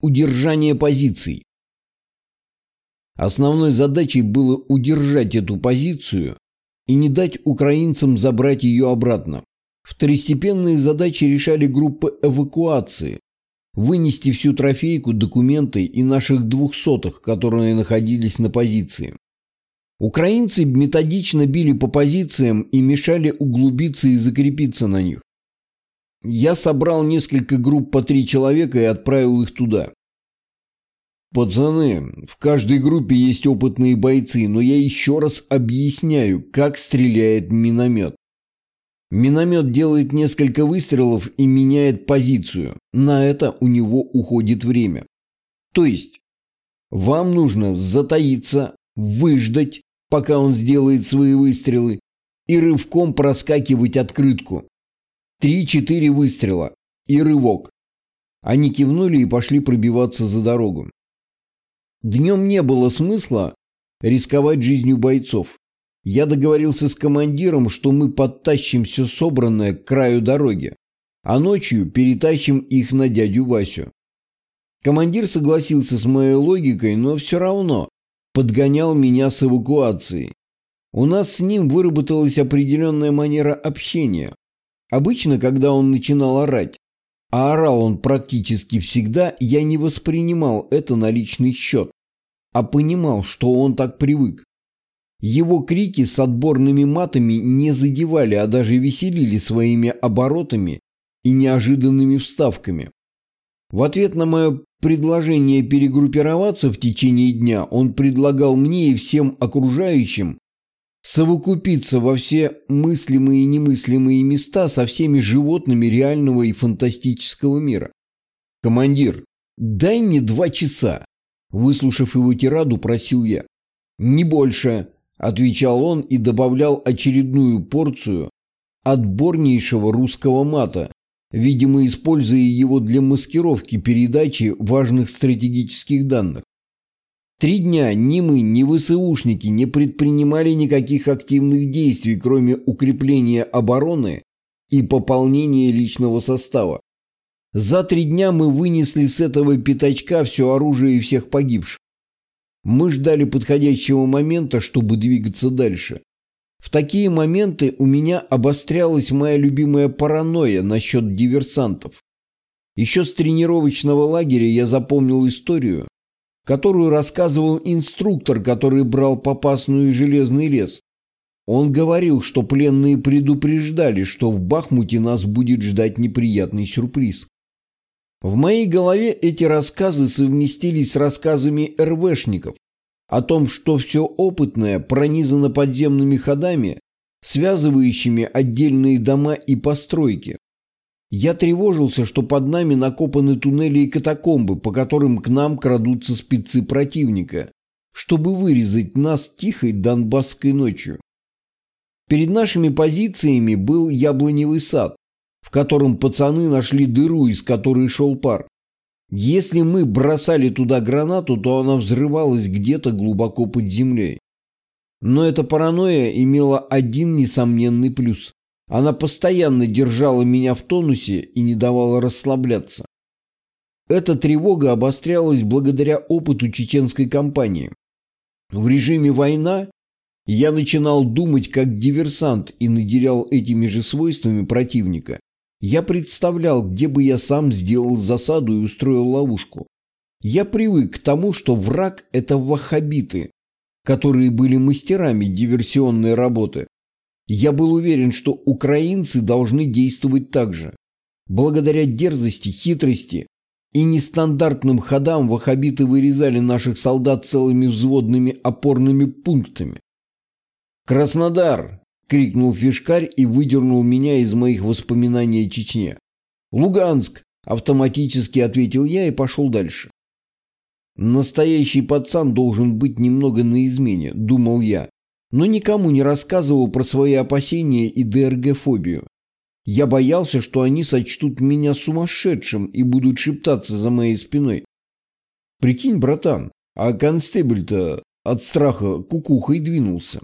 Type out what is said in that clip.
Удержание позиций. Основной задачей было удержать эту позицию и не дать украинцам забрать ее обратно. Второстепенные задачи решали группы эвакуации, вынести всю трофейку, документы и наших двухсотых, которые находились на позиции. Украинцы методично били по позициям и мешали углубиться и закрепиться на них. Я собрал несколько групп по три человека и отправил их туда. Пацаны, в каждой группе есть опытные бойцы, но я еще раз объясняю, как стреляет миномет. Миномет делает несколько выстрелов и меняет позицию. На это у него уходит время. То есть, вам нужно затаиться, выждать, пока он сделает свои выстрелы, и рывком проскакивать открытку. Три-четыре выстрела. И рывок. Они кивнули и пошли пробиваться за дорогу. Днем не было смысла рисковать жизнью бойцов. Я договорился с командиром, что мы подтащим все собранное к краю дороги, а ночью перетащим их на дядю Васю. Командир согласился с моей логикой, но все равно подгонял меня с эвакуацией. У нас с ним выработалась определенная манера общения. Обычно, когда он начинал орать, а орал он практически всегда, я не воспринимал это на личный счет, а понимал, что он так привык. Его крики с отборными матами не задевали, а даже веселили своими оборотами и неожиданными вставками. В ответ на мое предложение перегруппироваться в течение дня он предлагал мне и всем окружающим совокупиться во все мыслимые и немыслимые места со всеми животными реального и фантастического мира. «Командир, дай мне два часа!» Выслушав его тираду, просил я. «Не больше!» – отвечал он и добавлял очередную порцию отборнейшего русского мата, видимо, используя его для маскировки передачи важных стратегических данных. Три дня ни мы, ни ВСУшники не предпринимали никаких активных действий, кроме укрепления обороны и пополнения личного состава. За три дня мы вынесли с этого пятачка все оружие и всех погибших. Мы ждали подходящего момента, чтобы двигаться дальше. В такие моменты у меня обострялась моя любимая паранойя насчет диверсантов. Еще с тренировочного лагеря я запомнил историю, которую рассказывал инструктор, который брал попасную железный лес. Он говорил, что пленные предупреждали, что в Бахмуте нас будет ждать неприятный сюрприз. В моей голове эти рассказы совместились с рассказами РВшников о том, что все опытное пронизано подземными ходами, связывающими отдельные дома и постройки. Я тревожился, что под нами накопаны туннели и катакомбы, по которым к нам крадутся спецы противника, чтобы вырезать нас тихой донбасской ночью. Перед нашими позициями был яблоневый сад, в котором пацаны нашли дыру, из которой шел пар. Если мы бросали туда гранату, то она взрывалась где-то глубоко под землей. Но эта паранойя имела один несомненный плюс. Она постоянно держала меня в тонусе и не давала расслабляться. Эта тревога обострялась благодаря опыту чеченской кампании. В режиме война я начинал думать как диверсант и наделял этими же свойствами противника. Я представлял, где бы я сам сделал засаду и устроил ловушку. Я привык к тому, что враг – это ваххабиты, которые были мастерами диверсионной работы. Я был уверен, что украинцы должны действовать так же. Благодаря дерзости, хитрости и нестандартным ходам ваххабиты вырезали наших солдат целыми взводными опорными пунктами. «Краснодар!» – крикнул фишкарь и выдернул меня из моих воспоминаний о Чечне. «Луганск!» – автоматически ответил я и пошел дальше. «Настоящий пацан должен быть немного на измене», – думал я, но никому не рассказывал про свои опасения и ДРГ-фобию. Я боялся, что они сочтут меня сумасшедшим и будут шептаться за моей спиной. Прикинь, братан, а констебль-то от страха кукухой двинулся.